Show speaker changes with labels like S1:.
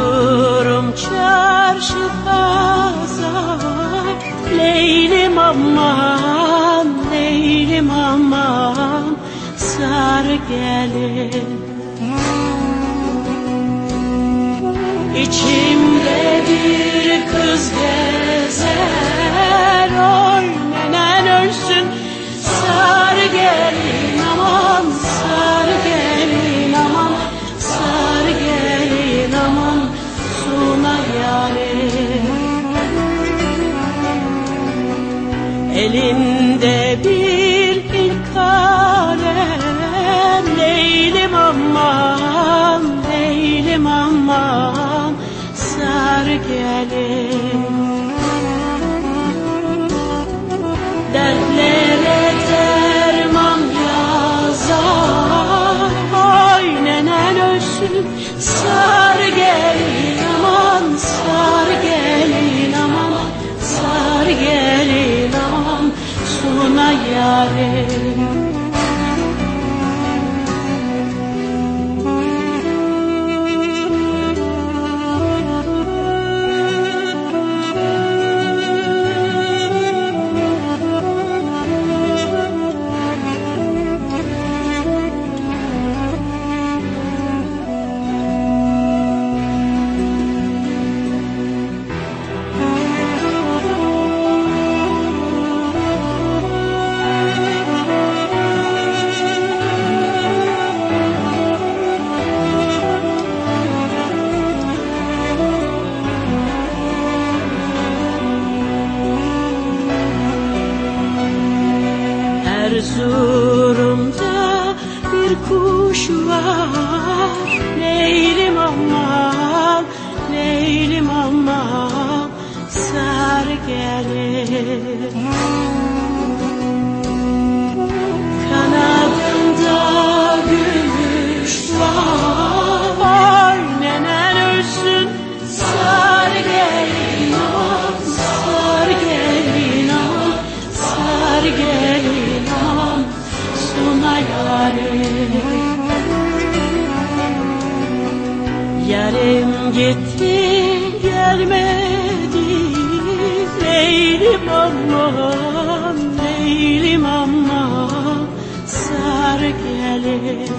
S1: Erzurum çarşı pazar. Leylim aman, Leylim aman. Sarı gelin. İçimde bir kız Elinde bir ilk kalem Leylim aman, leylim aman Sarı gelin hallaré. Kuş var. Leylim aman, Leylim aman Sarı gelir Kanadında gitti gelmedi. Leylim aman Leylim aman Sarı gelin